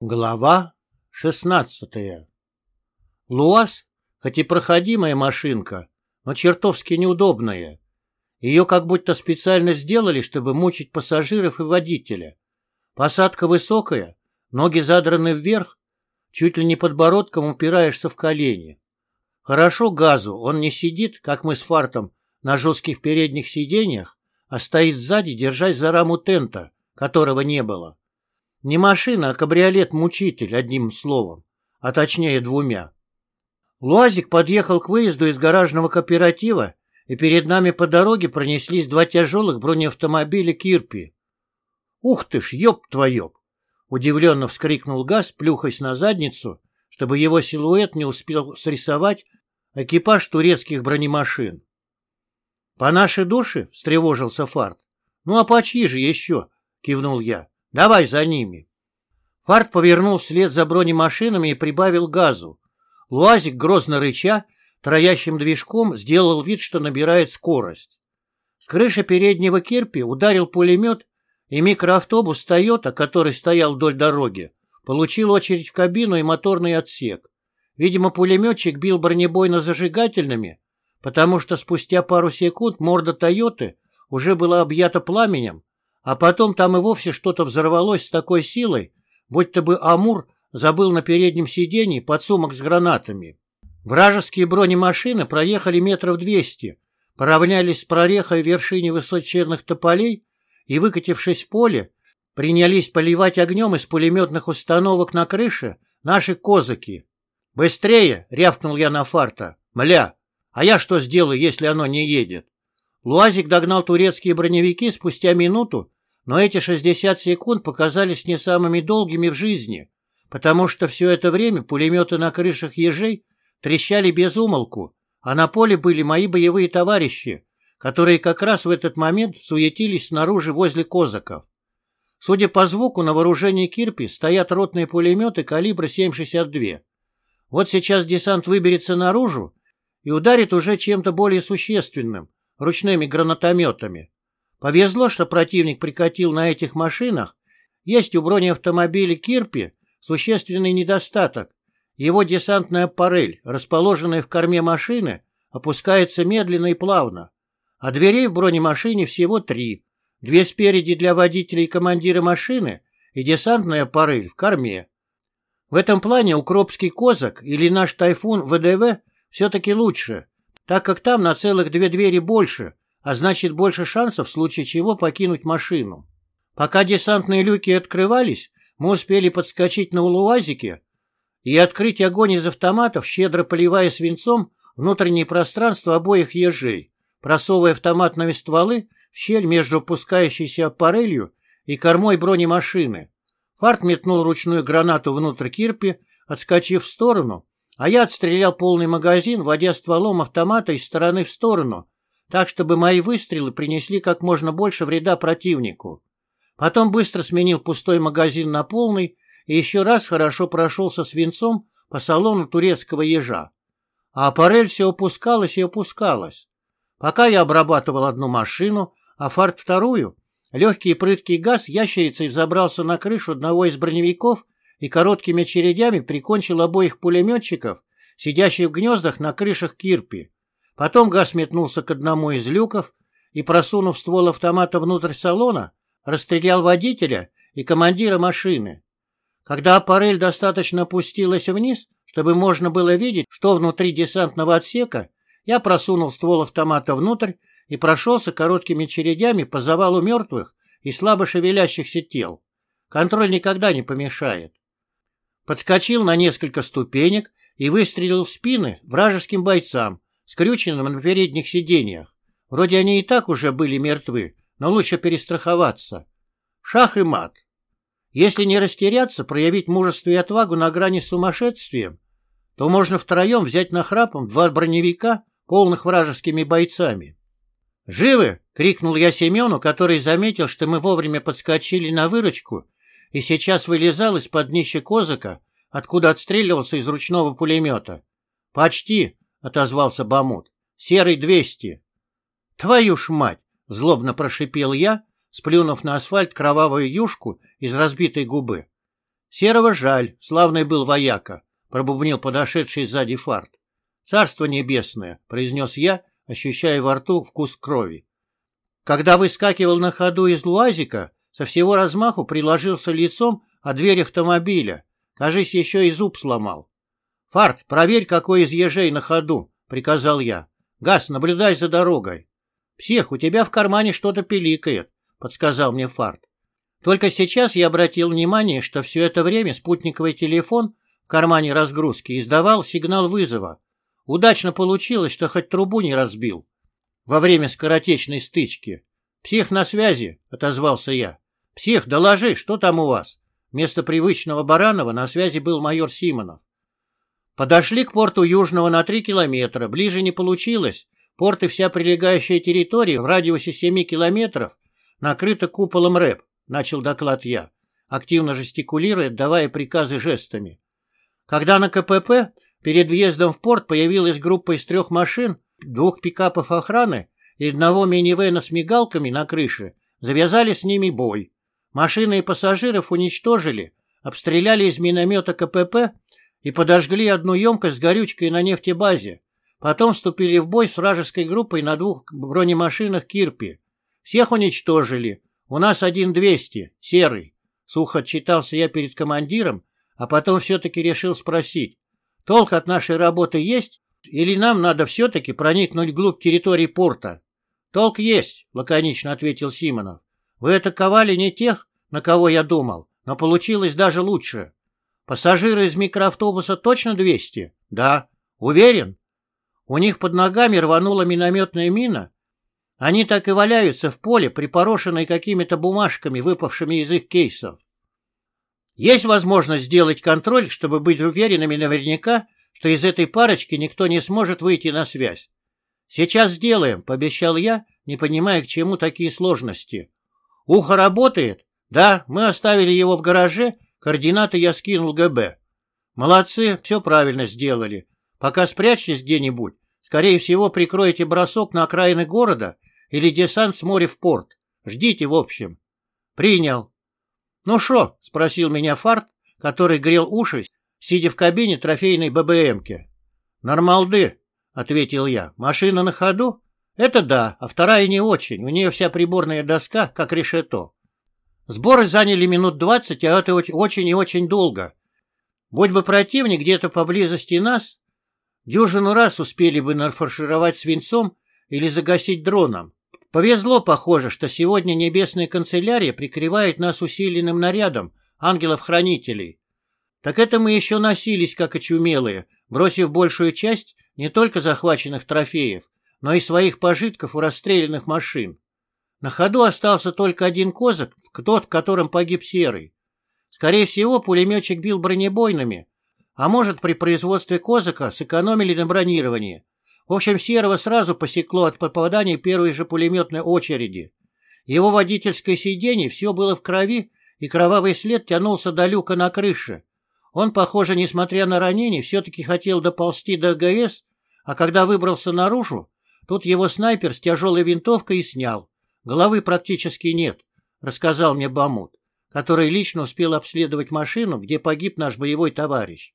Глава шестнадцатая ЛуАЗ, хоть и проходимая машинка, но чертовски неудобная. Ее как будто специально сделали, чтобы мучить пассажиров и водителя. Посадка высокая, ноги задраны вверх, чуть ли не подбородком упираешься в колени. Хорошо газу, он не сидит, как мы с фартом, на жестких передних сиденьях, а стоит сзади, держась за раму тента, которого не было. Не машина, а кабриолет-мучитель, одним словом, а точнее двумя. Луазик подъехал к выезду из гаражного кооператива, и перед нами по дороге пронеслись два тяжелых бронеавтомобиля «Кирпи». «Ух ты ж, ёб твоёб!» — удивленно вскрикнул Газ, плюхаясь на задницу, чтобы его силуэт не успел срисовать экипаж турецких бронемашин. «По нашей душе?» — встревожился Фарт. «Ну а по чьи же еще?» — кивнул я. Давай за ними. Фарт повернул вслед за бронемашинами и прибавил газу. Луазик, грозно рыча, троящим движком сделал вид, что набирает скорость. С крыши переднего кирпи ударил пулемет, и микроавтобус «Тойота», который стоял вдоль дороги, получил очередь в кабину и моторный отсек. Видимо, пулеметчик бил бронебойно-зажигательными, потому что спустя пару секунд морда «Тойоты» уже была объята пламенем, а потом там и вовсе что-то взорвалось с такой силой, будто бы Амур забыл на переднем сиденье подсумок с гранатами. Вражеские бронемашины проехали метров двести, поравнялись с прорехой в вершине высоченных тополей и, выкатившись в поле, принялись поливать огнем из пулеметных установок на крыше наши козыки. «Быстрее!» — рявкнул я на фарта. «Мля! А я что сделаю, если оно не едет?» Луазик догнал турецкие броневики спустя минуту но эти 60 секунд показались не самыми долгими в жизни, потому что все это время пулеметы на крышах ежей трещали без умолку, а на поле были мои боевые товарищи, которые как раз в этот момент суетились снаружи возле козаков. Судя по звуку, на вооружении Кирпи стоят ротные пулеметы калибра 7,62. Вот сейчас десант выберется наружу и ударит уже чем-то более существенным, ручными гранатометами. Повезло, что противник прикатил на этих машинах. Есть у бронеавтомобиля «Кирпи» существенный недостаток. Его десантная аппарель, расположенная в корме машины, опускается медленно и плавно. А дверей в бронемашине всего три. Две спереди для водителя и командира машины и десантная аппарель в корме. В этом плане укропский козак или наш тайфун ВДВ все-таки лучше, так как там на целых две двери больше – а значит больше шансов в случае чего покинуть машину. Пока десантные люки открывались, мы успели подскочить на улуазике и открыть огонь из автоматов, щедро поливая свинцом внутреннее пространство обоих ежей, просовывая автоматные стволы в щель между опускающейся аппарелью и кормой бронемашины. Фарт метнул ручную гранату внутрь кирпи, отскочив в сторону, а я отстрелял полный магазин, водя стволом автомата из стороны в сторону, так, чтобы мои выстрелы принесли как можно больше вреда противнику. Потом быстро сменил пустой магазин на полный и еще раз хорошо прошелся свинцом по салону турецкого ежа. А аппарель все опускалась и опускалась. Пока я обрабатывал одну машину, а фарт вторую, легкий и прыткий газ ящерицей взобрался на крышу одного из броневиков и короткими очередями прикончил обоих пулеметчиков, сидящих в гнездах на крышах кирпи. Потом газ метнулся к одному из люков и, просунув ствол автомата внутрь салона, расстрелял водителя и командира машины. Когда аппарель достаточно опустилась вниз, чтобы можно было видеть, что внутри десантного отсека, я просунул ствол автомата внутрь и прошелся короткими чередями по завалу мертвых и слабо шевелящихся тел. Контроль никогда не помешает. Подскочил на несколько ступенек и выстрелил в спины вражеским бойцам, скрюченным на передних сиденьях. Вроде они и так уже были мертвы, но лучше перестраховаться. Шах и мат. Если не растеряться, проявить мужество и отвагу на грани с сумасшествием, то можно втроем взять на храпом два броневика, полных вражескими бойцами. «Живы!» — крикнул я Семену, который заметил, что мы вовремя подскочили на выручку и сейчас вылезал из-под днища козыка, откуда отстреливался из ручного пулемета. «Почти!» Отозвался Бамут. «Серый двести». «Твою ж мать!» — злобно прошипел я, сплюнув на асфальт кровавую юшку из разбитой губы. Серого жаль, славный был вояка, пробубнил подошедший сзади фарт. Царство небесное, произнес я, ощущая во рту вкус крови. Когда выскакивал на ходу из луазика, со всего размаху приложился лицом о дверь автомобиля. Кажись, еще и зуб сломал. — Фарт, проверь, какой из ежей на ходу, — приказал я. — Газ, наблюдай за дорогой. — Псих, у тебя в кармане что-то пиликает, — подсказал мне Фарт. Только сейчас я обратил внимание, что все это время спутниковый телефон в кармане разгрузки издавал сигнал вызова. Удачно получилось, что хоть трубу не разбил. Во время скоротечной стычки. «Псих на связи», — отозвался я. «Псих, доложи, что там у вас?» Вместо привычного Баранова на связи был майор Симонов. Подошли к порту Южного на три километра. Ближе не получилось. Порт и вся прилегающая территория в радиусе семи километров накрыта куполом РЭП, начал доклад я, активно жестикулируя, давая приказы жестами. Когда на КПП перед въездом в порт появилась группа из трех машин, двух пикапов охраны и одного минивэна с мигалками на крыше, завязали с ними бой. Машины и пассажиров уничтожили, обстреляли из миномета КПП и подожгли одну емкость с горючкой на нефтебазе. Потом вступили в бой с вражеской группой на двух бронемашинах «Кирпи». Всех уничтожили. У нас один двести, серый. Сухо отчитался я перед командиром, а потом все-таки решил спросить. Толк от нашей работы есть? Или нам надо все-таки проникнуть вглубь территории порта? Толк есть, лаконично ответил Симонов. Вы атаковали не тех, на кого я думал, но получилось даже лучше. Пассажиры из микроавтобуса точно 200? Да. Уверен? У них под ногами рванула минометная мина. Они так и валяются в поле, припорошенные какими-то бумажками, выпавшими из их кейсов. Есть возможность сделать контроль, чтобы быть уверенными наверняка, что из этой парочки никто не сможет выйти на связь. «Сейчас сделаем», — пообещал я, не понимая, к чему такие сложности. «Ухо работает?» «Да, мы оставили его в гараже, координаты я скинул ГБ». «Молодцы, все правильно сделали. Пока спрячьтесь где-нибудь, скорее всего, прикроете бросок на окраины города или десант с моря в порт. Ждите, в общем». «Принял». «Ну шо?» — спросил меня Фарт, который грел уши, сидя в кабине трофейной ББМки. «Нормалды», — ответил я. «Машина на ходу?» «Это да, а вторая не очень. У нее вся приборная доска, как решето». Сборы заняли минут двадцать, а это очень и очень долго. Будь бы противник где-то поблизости нас, дюжину раз успели бы нафаршировать свинцом или загасить дроном. Повезло, похоже, что сегодня небесная канцелярия прикрывает нас усиленным нарядом ангелов-хранителей. Так это мы еще носились, как очумелые, бросив большую часть не только захваченных трофеев, но и своих пожитков у расстрелянных машин. На ходу остался только один козак, тот, в котором погиб Серый. Скорее всего, пулеметчик бил бронебойными, а может, при производстве козака сэкономили на бронировании. В общем, Серого сразу посекло от попадания первой же пулеметной очереди. Его водительское сиденье все было в крови, и кровавый след тянулся до люка на крыше. Он, похоже, несмотря на ранение, все-таки хотел доползти до ГС, а когда выбрался наружу, тут его снайпер с тяжелой винтовкой и снял. Головы практически нет, рассказал мне Бамут, который лично успел обследовать машину, где погиб наш боевой товарищ.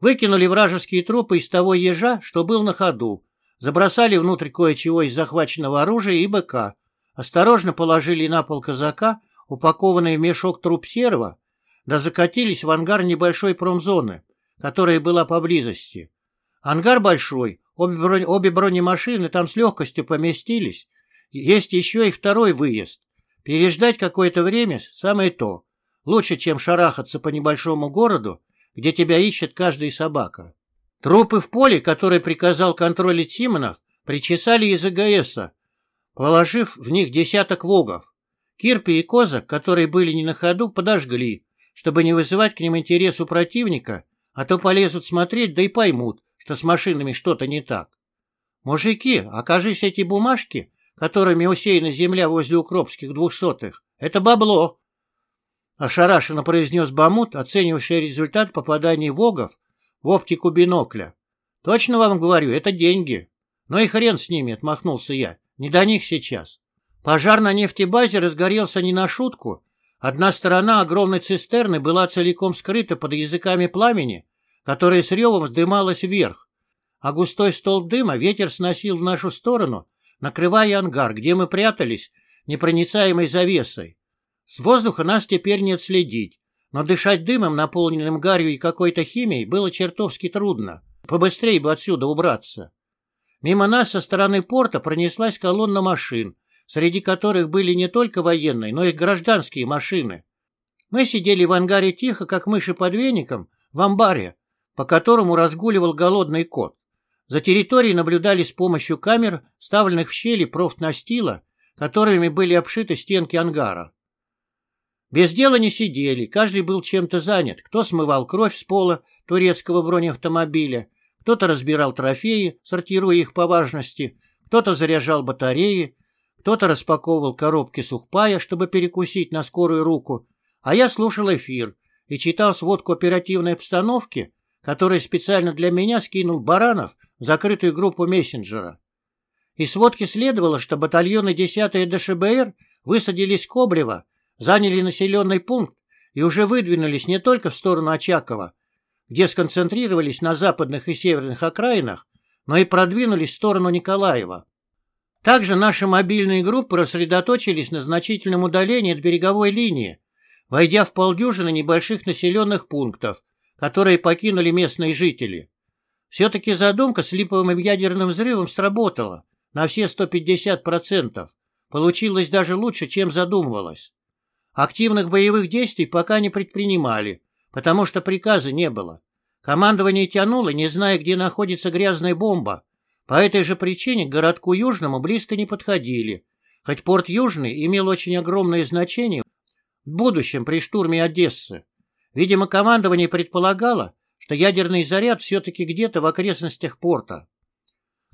Выкинули вражеские трупы из того ежа, что был на ходу, забросали внутрь кое-чего из захваченного оружия и БК, осторожно положили на пол казака, упакованный в мешок труп серого, да закатились в ангар небольшой промзоны, которая была поблизости. Ангар большой, обе, бронь, обе бронемашины там с легкостью поместились, есть еще и второй выезд. Переждать какое-то время – самое то. Лучше, чем шарахаться по небольшому городу, где тебя ищет каждая собака. Трупы в поле, которые приказал контролить Симонов, причесали из АГСа, положив в них десяток вогов. Кирпи и Козак, которые были не на ходу, подожгли, чтобы не вызывать к ним интерес у противника, а то полезут смотреть, да и поймут, что с машинами что-то не так. Мужики, окажись эти бумажки, которыми усеяна земля возле укропских двухсотых. Это бабло. Ошарашенно произнес Бамут, оценивающий результат попадания вогов в оптику бинокля. Точно вам говорю, это деньги. Ну и хрен с ними, отмахнулся я. Не до них сейчас. Пожар на нефтебазе разгорелся не на шутку, Одна сторона огромной цистерны была целиком скрыта под языками пламени, которое с ревом вздымалось вверх, а густой столб дыма ветер сносил в нашу сторону, накрывая ангар, где мы прятались непроницаемой завесой. С воздуха нас теперь не отследить, но дышать дымом, наполненным гарью и какой-то химией, было чертовски трудно. Побыстрее бы отсюда убраться. Мимо нас со стороны порта пронеслась колонна машин, среди которых были не только военные, но и гражданские машины. Мы сидели в ангаре тихо, как мыши под веником, в амбаре, по которому разгуливал голодный кот. За территорией наблюдали с помощью камер, ставленных в щели профнастила, которыми были обшиты стенки ангара. Без дела не сидели, каждый был чем-то занят. Кто смывал кровь с пола турецкого бронеавтомобиля, кто-то разбирал трофеи, сортируя их по важности, кто-то заряжал батареи, кто-то распаковывал коробки сухпая, чтобы перекусить на скорую руку, а я слушал эфир и читал сводку оперативной обстановки, которую специально для меня скинул Баранов в закрытую группу мессенджера. Из сводки следовало, что батальоны 10-й ДШБР высадились в Кобрево, заняли населенный пункт и уже выдвинулись не только в сторону Очакова, где сконцентрировались на западных и северных окраинах, но и продвинулись в сторону Николаева. Также наши мобильные группы рассредоточились на значительном удалении от береговой линии, войдя в полдюжины небольших населенных пунктов, которые покинули местные жители. Все-таки задумка с липовым ядерным взрывом сработала на все 150%. Получилось даже лучше, чем задумывалось. Активных боевых действий пока не предпринимали, потому что приказа не было. Командование тянуло, не зная, где находится грязная бомба, по этой же причине к городку Южному близко не подходили, хоть порт Южный имел очень огромное значение в будущем при штурме Одессы. Видимо, командование предполагало, что ядерный заряд все-таки где-то в окрестностях порта.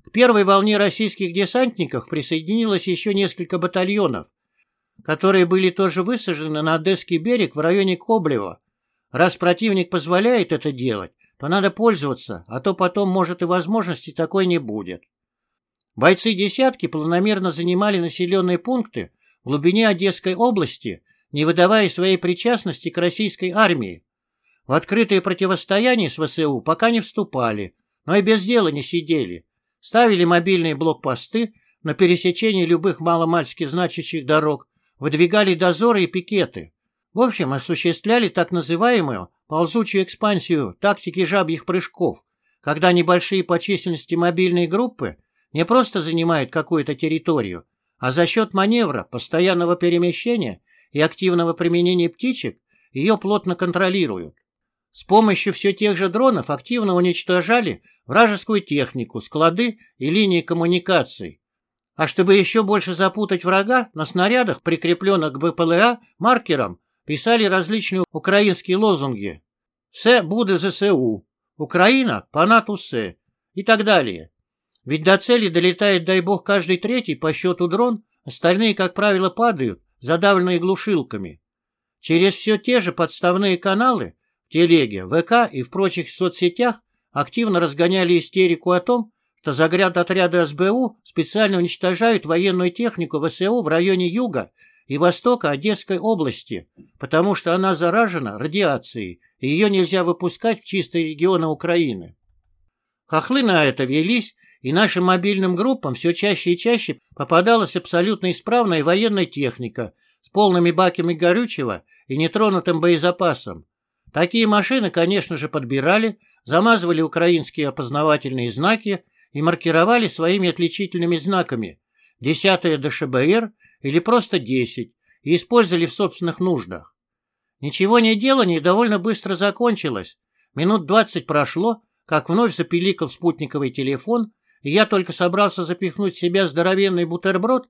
К первой волне российских десантников присоединилось еще несколько батальонов, которые были тоже высажены на Одесский берег в районе Коблева. Раз противник позволяет это делать, то надо пользоваться, а то потом, может, и возможности такой не будет. Бойцы «десятки» планомерно занимали населенные пункты в глубине Одесской области, не выдавая своей причастности к российской армии. В открытое противостояние с ВСУ пока не вступали, но и без дела не сидели. Ставили мобильные блокпосты на пересечении любых маломальски значащих дорог, выдвигали дозоры и пикеты. В общем, осуществляли так называемую ползучую экспансию тактики жабьих прыжков, когда небольшие по численности мобильные группы не просто занимают какую-то территорию, а за счет маневра, постоянного перемещения и активного применения птичек ее плотно контролируют. С помощью все тех же дронов активно уничтожали вражескую технику, склады и линии коммуникаций. А чтобы еще больше запутать врага, на снарядах, прикрепленных к БПЛА маркером, писали различные украинские лозунги «Все буде ЗСУ», «Украина по НАТО все» и так далее. Ведь до цели долетает, дай бог, каждый третий по счету дрон, остальные, как правило, падают, задавленные глушилками. Через все те же подставные каналы в телеге, ВК и в прочих соцсетях активно разгоняли истерику о том, что загряд-отряды СБУ специально уничтожают военную технику ВСУ в районе Юга и востока Одесской области, потому что она заражена радиацией, и ее нельзя выпускать в чистые регионы Украины. Хохлы на это велись, и нашим мобильным группам все чаще и чаще попадалась абсолютно исправная военная техника с полными баками горючего и нетронутым боезапасом. Такие машины, конечно же, подбирали, замазывали украинские опознавательные знаки и маркировали своими отличительными знаками 10 ДШБР или просто 10 и использовали в собственных нуждах. Ничего не делание довольно быстро закончилось. Минут двадцать прошло, как вновь запиликал спутниковый телефон, и я только собрался запихнуть в себя здоровенный бутерброд,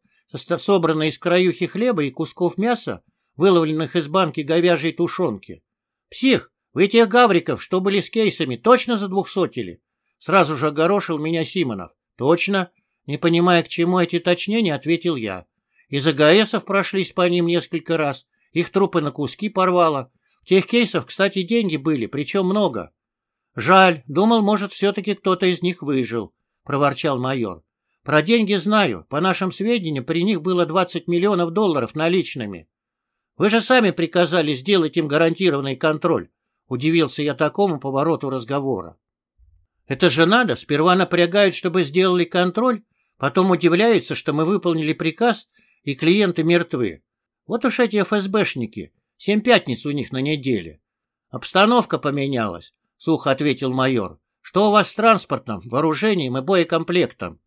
собранный из краюхи хлеба и кусков мяса, выловленных из банки говяжьей тушенки. «Псих, вы тех гавриков, что были с кейсами, точно задвухсотили?» Сразу же огорошил меня Симонов. «Точно?» Не понимая, к чему эти уточнения, ответил я. Из АГСов прошлись по ним несколько раз. Их трупы на куски порвало. В тех кейсах, кстати, деньги были, причем много. Жаль, думал, может, все-таки кто-то из них выжил, проворчал майор. Про деньги знаю. По нашим сведениям, при них было 20 миллионов долларов наличными. Вы же сами приказали сделать им гарантированный контроль. Удивился я такому повороту разговора. Это же надо, сперва напрягают, чтобы сделали контроль, потом удивляются, что мы выполнили приказ, и клиенты мертвы. Вот уж эти ФСБшники, семь пятниц у них на неделе. Обстановка поменялась, сухо ответил майор. Что у вас с транспортом, вооружением и боекомплектом?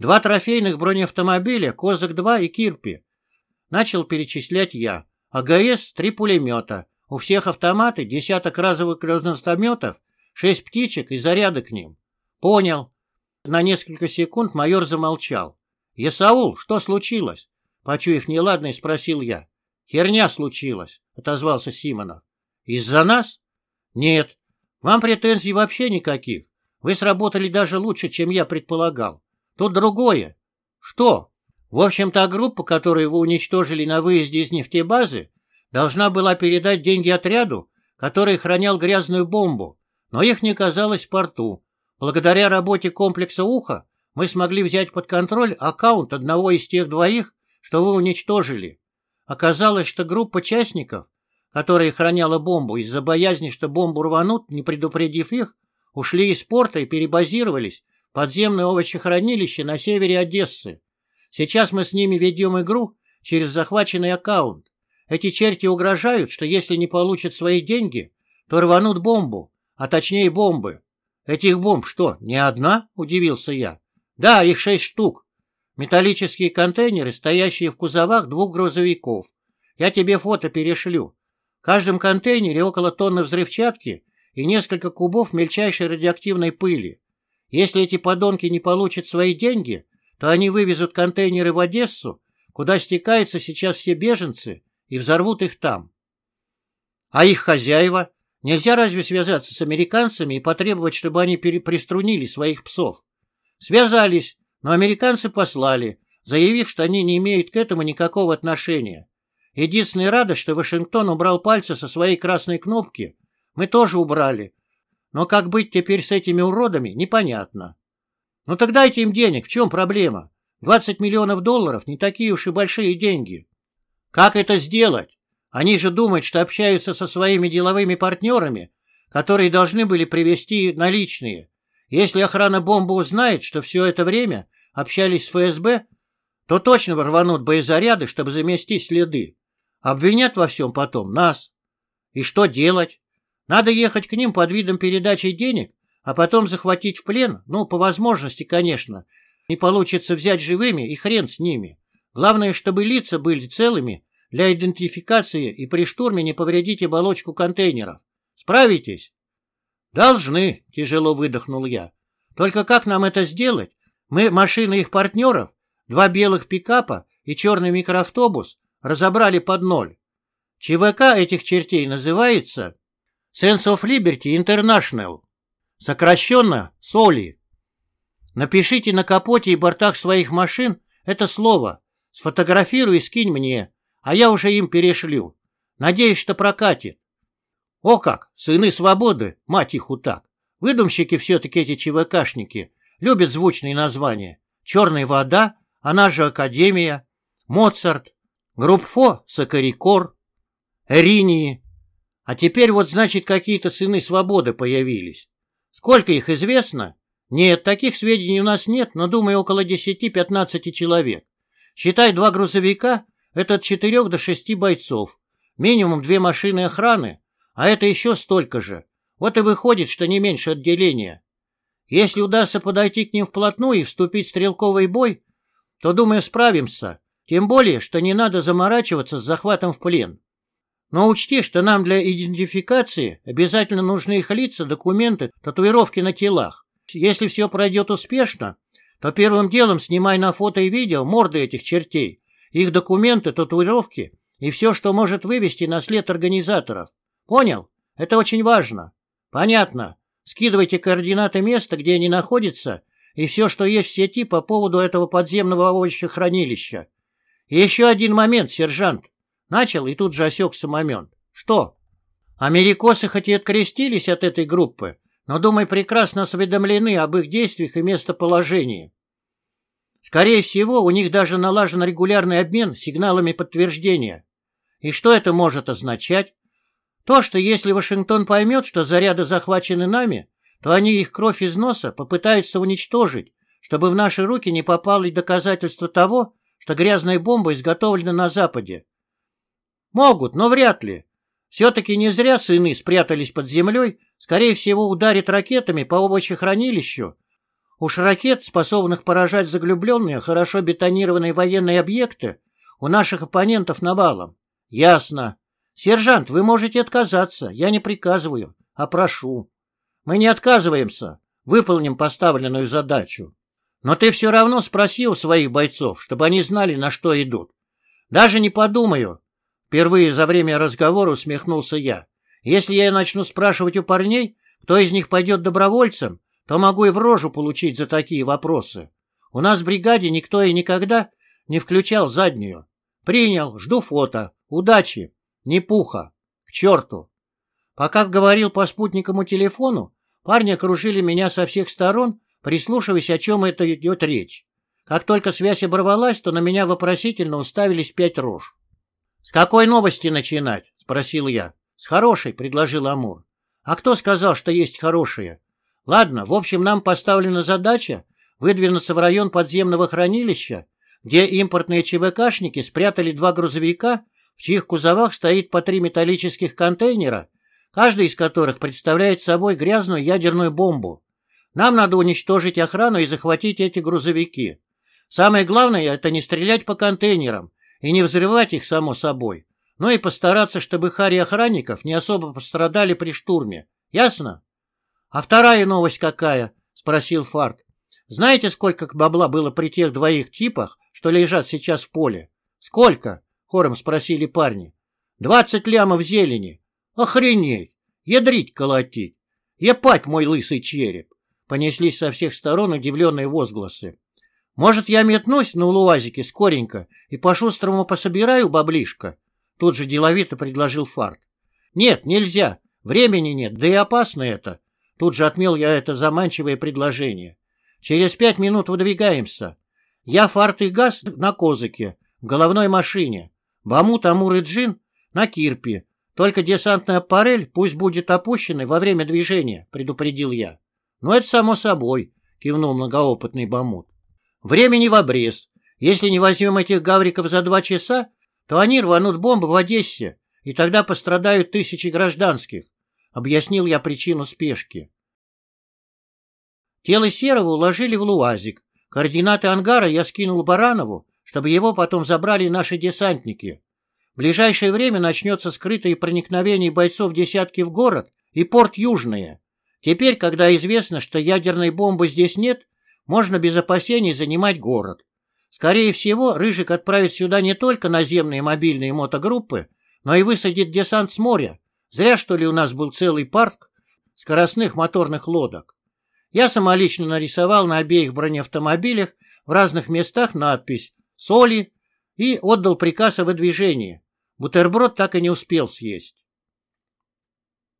Два трофейных бронеавтомобиля, Козак-2 и Кирпи. Начал перечислять я. АГС — три пулемета. У всех автоматы, десяток разовых гранатометов, шесть птичек и заряды к ним. Понял. На несколько секунд майор замолчал. «Есаул, что случилось?» Почуяв неладное, спросил я. «Херня случилась», — отозвался Симонов. «Из-за нас?» «Нет. Вам претензий вообще никаких. Вы сработали даже лучше, чем я предполагал. Тут другое. Что? В общем, та группа, которую вы уничтожили на выезде из нефтебазы, должна была передать деньги отряду, который хранял грязную бомбу, но их не казалось в порту. Благодаря работе комплекса «Ухо» мы смогли взять под контроль аккаунт одного из тех двоих, что вы уничтожили. Оказалось, что группа частников, которая храняла бомбу, из-за боязни, что бомбу рванут, не предупредив их, ушли из порта и перебазировались в подземное овощехранилище на севере Одессы. Сейчас мы с ними ведем игру через захваченный аккаунт. Эти черти угрожают, что если не получат свои деньги, то рванут бомбу, а точнее бомбы. Этих бомб что, не одна? Удивился я. Да, их шесть штук. Металлические контейнеры, стоящие в кузовах двух грузовиков. Я тебе фото перешлю. В каждом контейнере около тонны взрывчатки и несколько кубов мельчайшей радиоактивной пыли. Если эти подонки не получат свои деньги, то они вывезут контейнеры в Одессу, куда стекаются сейчас все беженцы, и взорвут их там. А их хозяева? Нельзя разве связаться с американцами и потребовать, чтобы они приструнили своих псов? Связались, но американцы послали, заявив, что они не имеют к этому никакого отношения. Единственная радость, что Вашингтон убрал пальцы со своей красной кнопки, мы тоже убрали. Но как быть теперь с этими уродами, непонятно. Ну так дайте им денег, в чем проблема? 20 миллионов долларов не такие уж и большие деньги. Как это сделать? Они же думают, что общаются со своими деловыми партнерами, которые должны были привезти наличные. Если охрана бомбы узнает, что все это время общались с ФСБ, то точно рванут боезаряды, чтобы заместить следы. Обвинят во всем потом нас. И что делать? Надо ехать к ним под видом передачи денег а потом захватить в плен, ну, по возможности, конечно. Не получится взять живыми, и хрен с ними. Главное, чтобы лица были целыми для идентификации и при штурме не повредить оболочку контейнеров. Справитесь? Должны, тяжело выдохнул я. Только как нам это сделать? Мы машины их партнеров, два белых пикапа и черный микроавтобус разобрали под ноль. ЧВК этих чертей называется Sense of Liberty International. Сокращенно соли. Напишите на капоте и бортах своих машин это слово, сфотографируй и скинь мне, а я уже им перешлю. Надеюсь, что прокатит. О как, сыны свободы, мать их утак. Выдумщики все-таки эти ЧВКшники, любят звучные названия. Черная вода, она же Академия, Моцарт, Группфо, Сакарикор, Эринии. А теперь вот, значит, какие-то сыны свободы появились. Сколько их известно? Нет, таких сведений у нас нет, но, думаю, около 10-15 человек. Считай, два грузовика — это от 4 до 6 бойцов. Минимум две машины охраны, а это еще столько же. Вот и выходит, что не меньше отделения. Если удастся подойти к ним вплотную и вступить в стрелковый бой, то, думаю, справимся. Тем более, что не надо заморачиваться с захватом в плен. Но учти, что нам для идентификации обязательно нужны их лица, документы, татуировки на телах. Если все пройдет успешно, то первым делом снимай на фото и видео морды этих чертей, их документы, татуировки и все, что может вывести на след организаторов. Понял? Это очень важно. Понятно. Скидывайте координаты места, где они находятся, и все, что есть в сети по поводу этого подземного овощехранилища. И еще один момент, сержант. Начал и тут же осекся момент. Что? Америкосы хоть и открестились от этой группы, но, думаю, прекрасно осведомлены об их действиях и местоположении. Скорее всего, у них даже налажен регулярный обмен сигналами подтверждения. И что это может означать? То, что если Вашингтон поймет, что заряды захвачены нами, то они их кровь из носа попытаются уничтожить, чтобы в наши руки не попало доказательство того, что грязная бомба изготовлена на Западе. Могут, но вряд ли. Все-таки не зря сыны спрятались под землей, скорее всего, ударит ракетами по овощехранилищу. Уж ракет, способных поражать заглубленные, хорошо бетонированные военные объекты, у наших оппонентов навалом. Ясно. Сержант, вы можете отказаться, я не приказываю, а прошу. Мы не отказываемся, выполним поставленную задачу. Но ты все равно спросил своих бойцов, чтобы они знали, на что идут. Даже не подумаю, Впервые за время разговора усмехнулся я. Если я начну спрашивать у парней, кто из них пойдет добровольцем, то могу и в рожу получить за такие вопросы. У нас в бригаде никто и никогда не включал заднюю. Принял, жду фото. Удачи. Не пуха. К черту. Пока говорил по спутниковому телефону, парни окружили меня со всех сторон, прислушиваясь, о чем это идет речь. Как только связь оборвалась, то на меня вопросительно уставились пять рож. «С какой новости начинать?» — спросил я. «С хорошей», — предложил Амур. «А кто сказал, что есть хорошие?» «Ладно, в общем, нам поставлена задача выдвинуться в район подземного хранилища, где импортные ЧВКшники спрятали два грузовика, в чьих кузовах стоит по три металлических контейнера, каждый из которых представляет собой грязную ядерную бомбу. Нам надо уничтожить охрану и захватить эти грузовики. Самое главное — это не стрелять по контейнерам, и не взрывать их, само собой, но и постараться, чтобы хари охранников не особо пострадали при штурме. Ясно? — А вторая новость какая? — спросил Фарт. — Знаете, сколько бабла было при тех двоих типах, что лежат сейчас в поле? — Сколько? — хором спросили парни. — Двадцать лямов зелени. — Охренеть! Ядрить колотить! Епать мой лысый череп! Понеслись со всех сторон удивленные возгласы. Может, я метнусь на улуазике скоренько и по-шустрому пособираю баблишко? Тут же деловито предложил Фарт. Нет, нельзя. Времени нет, да и опасно это. Тут же отмел я это заманчивое предложение. Через пять минут выдвигаемся. Я Фарт и Газ на Козыке, в головной машине. Бамут, Амур и Джин на Кирпе. Только десантная аппарель пусть будет опущенной во время движения, предупредил я. Ну, это само собой, кивнул многоопытный Бамут. Времени в обрез. Если не возьмем этих гавриков за два часа, то они рванут бомбы в Одессе, и тогда пострадают тысячи гражданских. Объяснил я причину спешки. Тело Серого уложили в луазик. Координаты ангара я скинул Баранову, чтобы его потом забрали наши десантники. В ближайшее время начнется скрытое проникновение бойцов десятки в город и порт Южное. Теперь, когда известно, что ядерной бомбы здесь нет, можно без опасений занимать город. Скорее всего, Рыжик отправит сюда не только наземные мобильные мотогруппы, но и высадит десант с моря. Зря, что ли, у нас был целый парк скоростных моторных лодок. Я самолично нарисовал на обеих бронеавтомобилях в разных местах надпись «Соли» и отдал приказ о выдвижении. Бутерброд так и не успел съесть.